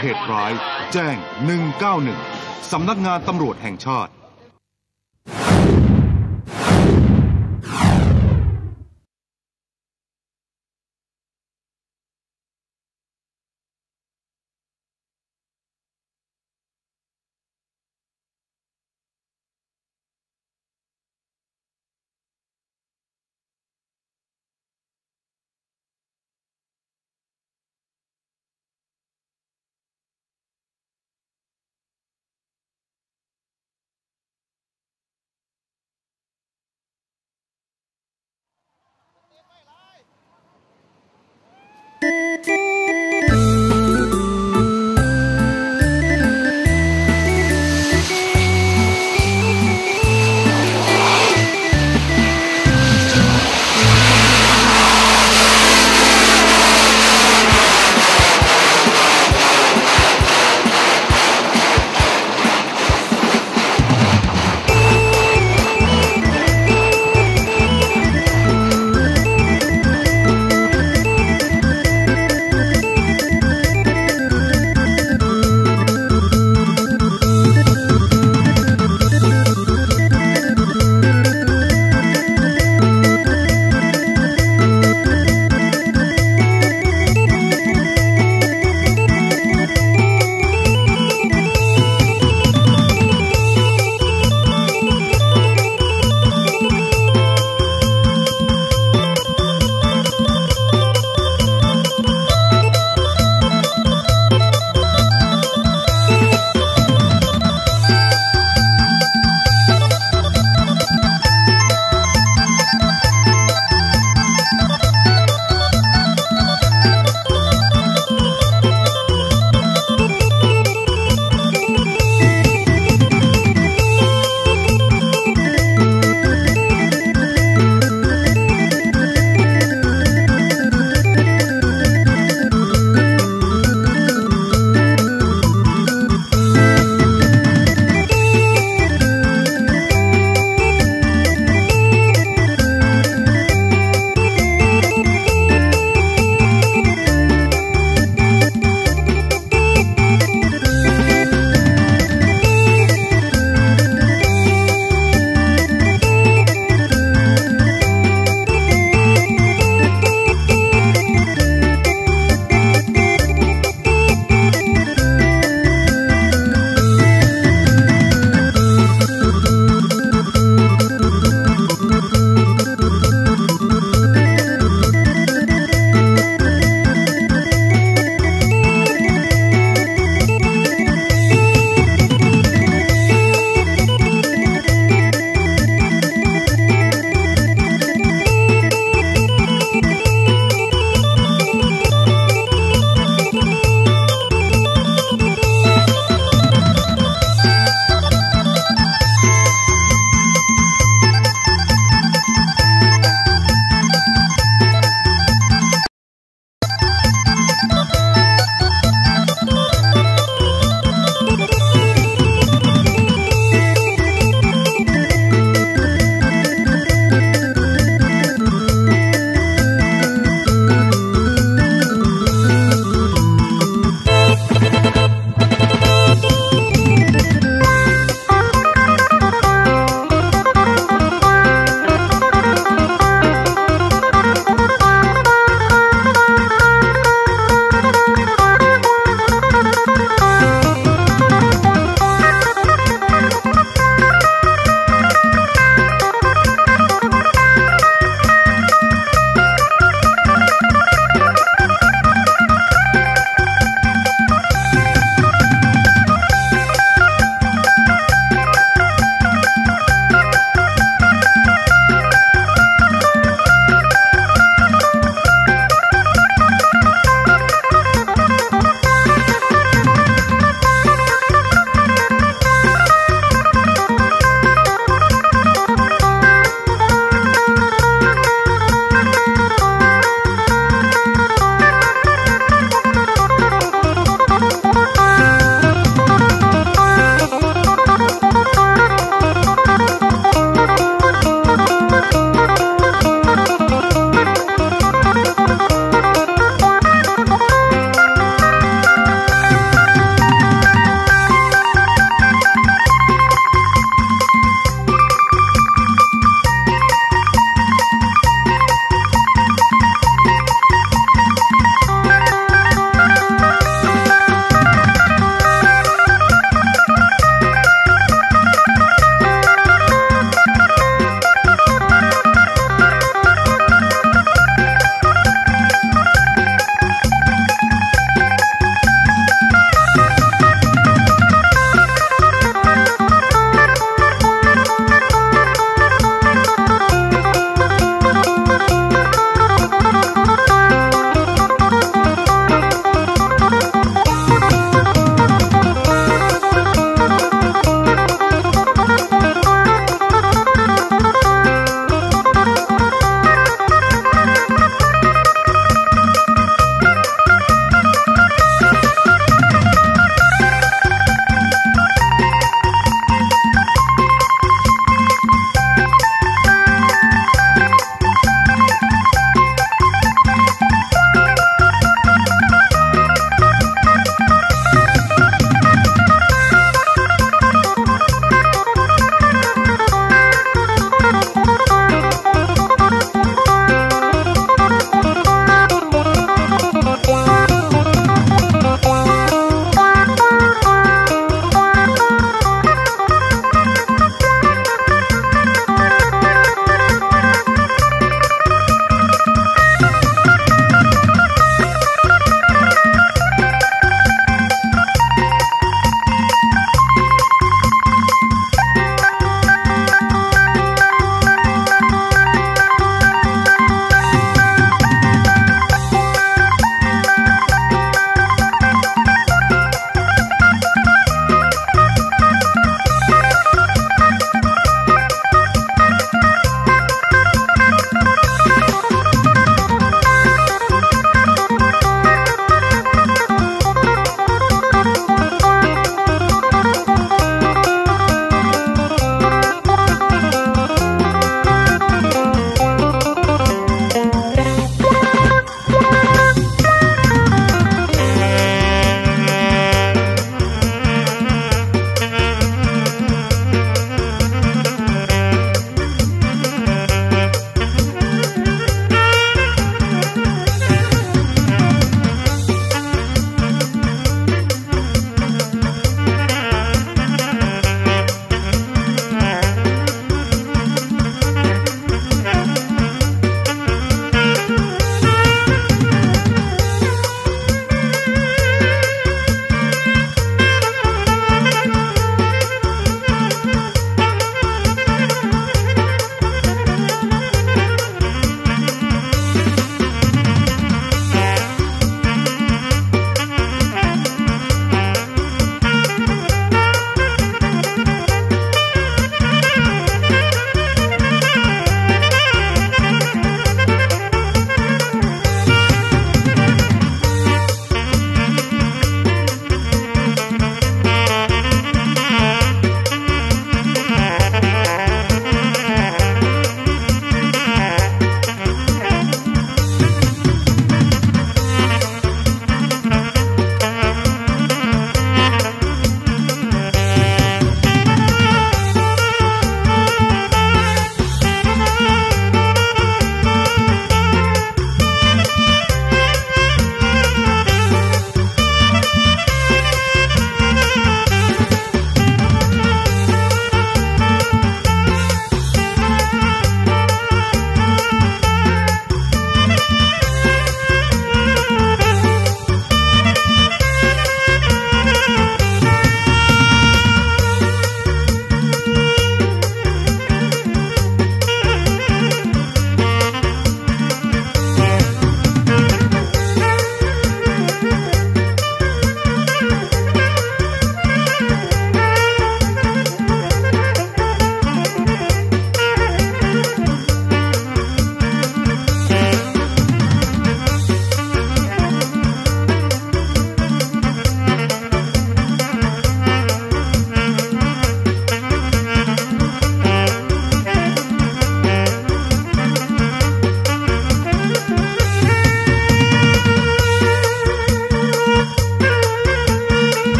เหตุร้าย แจ้ง 191 สำนักงานตำรวจแห่งชาติ